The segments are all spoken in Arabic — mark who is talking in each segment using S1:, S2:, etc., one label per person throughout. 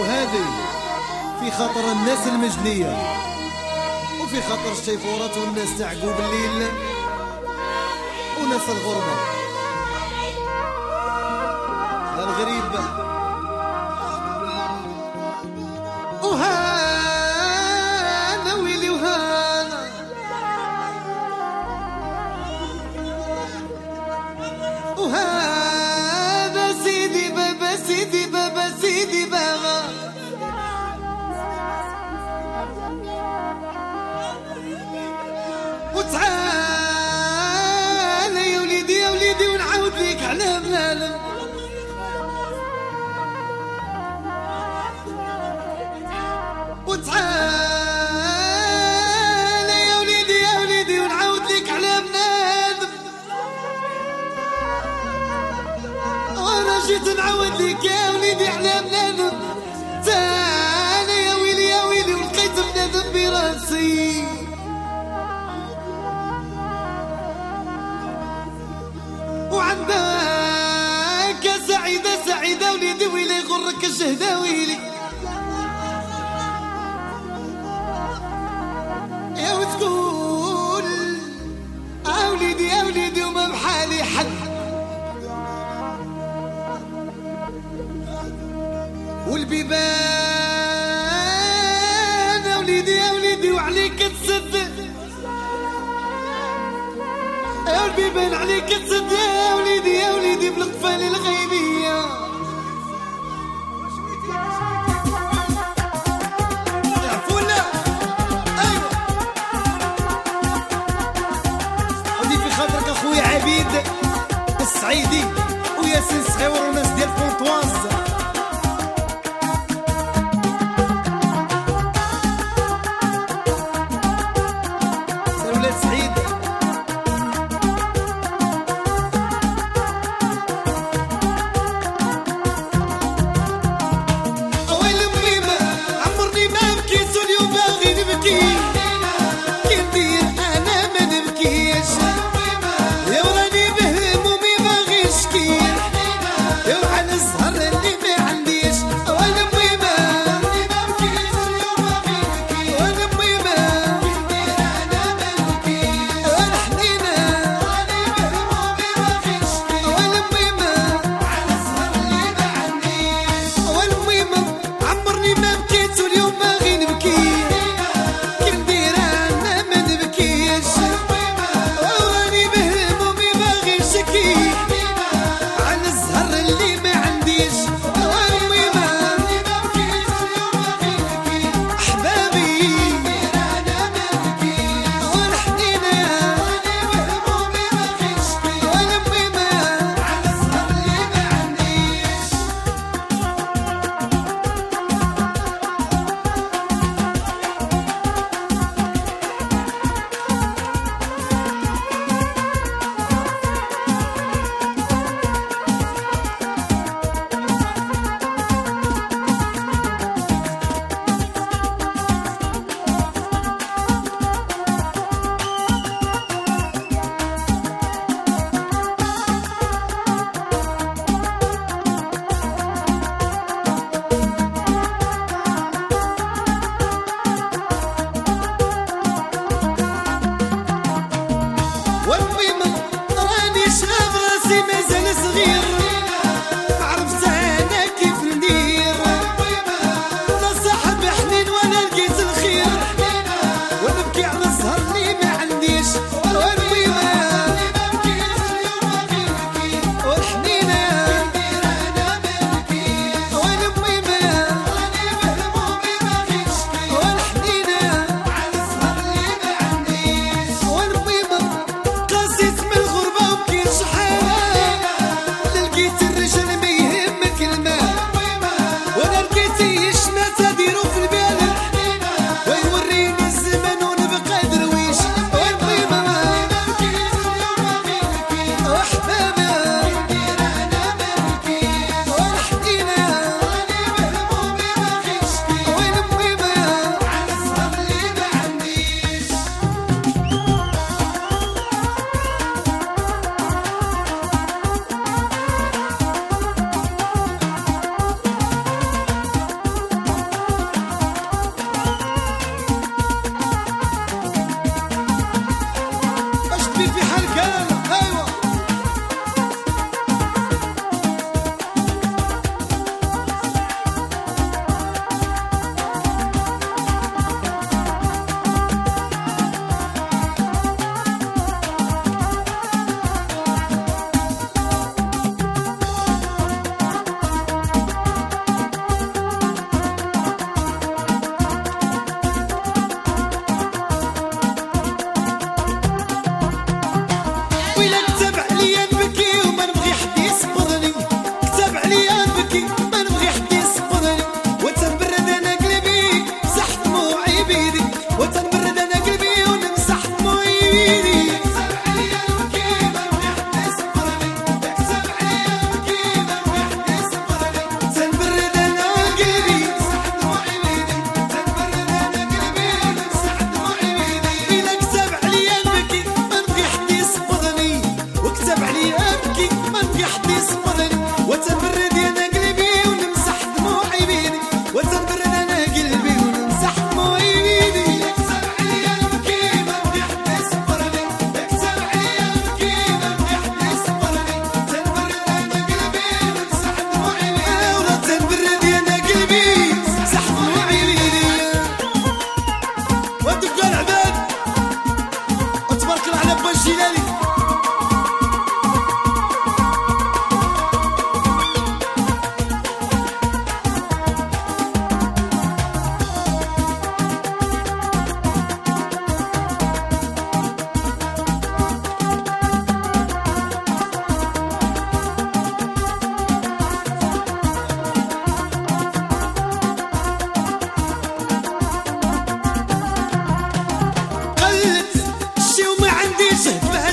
S1: وهذه في خطر الناس المجنية وفي خطر الشيفورات والناس تعقوا بالليل وناس الغربة. الغريب. الزهداويلي Prince, they will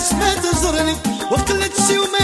S1: في خاطر وليدات العمر واذبح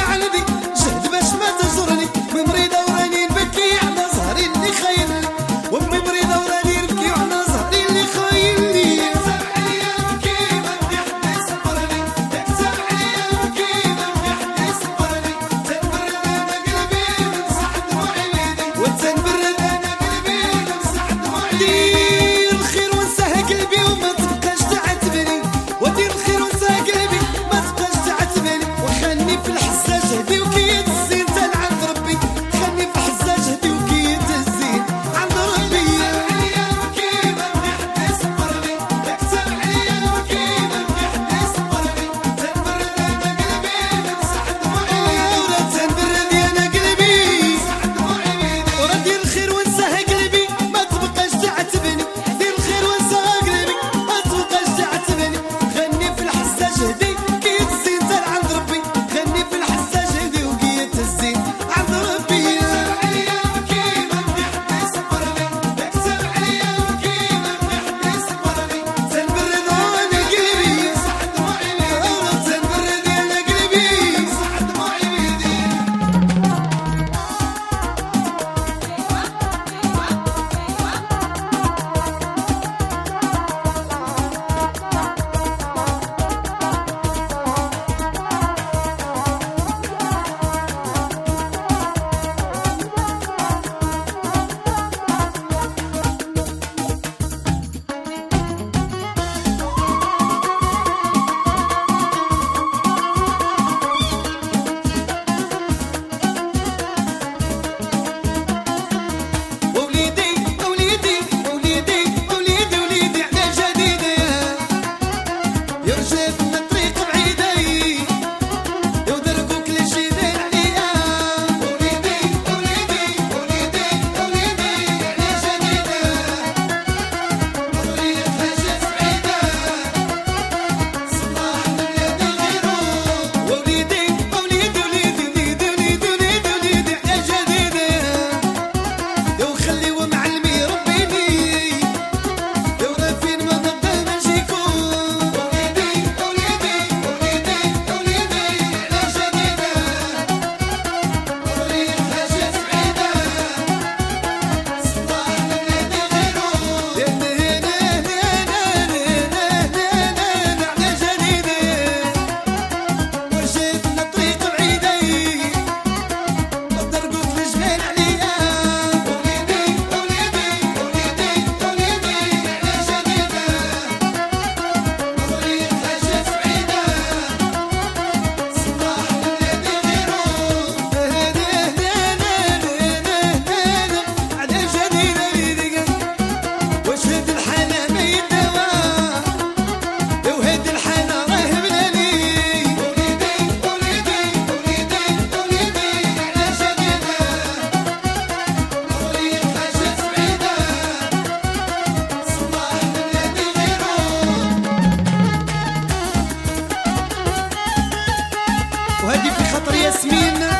S1: Medina.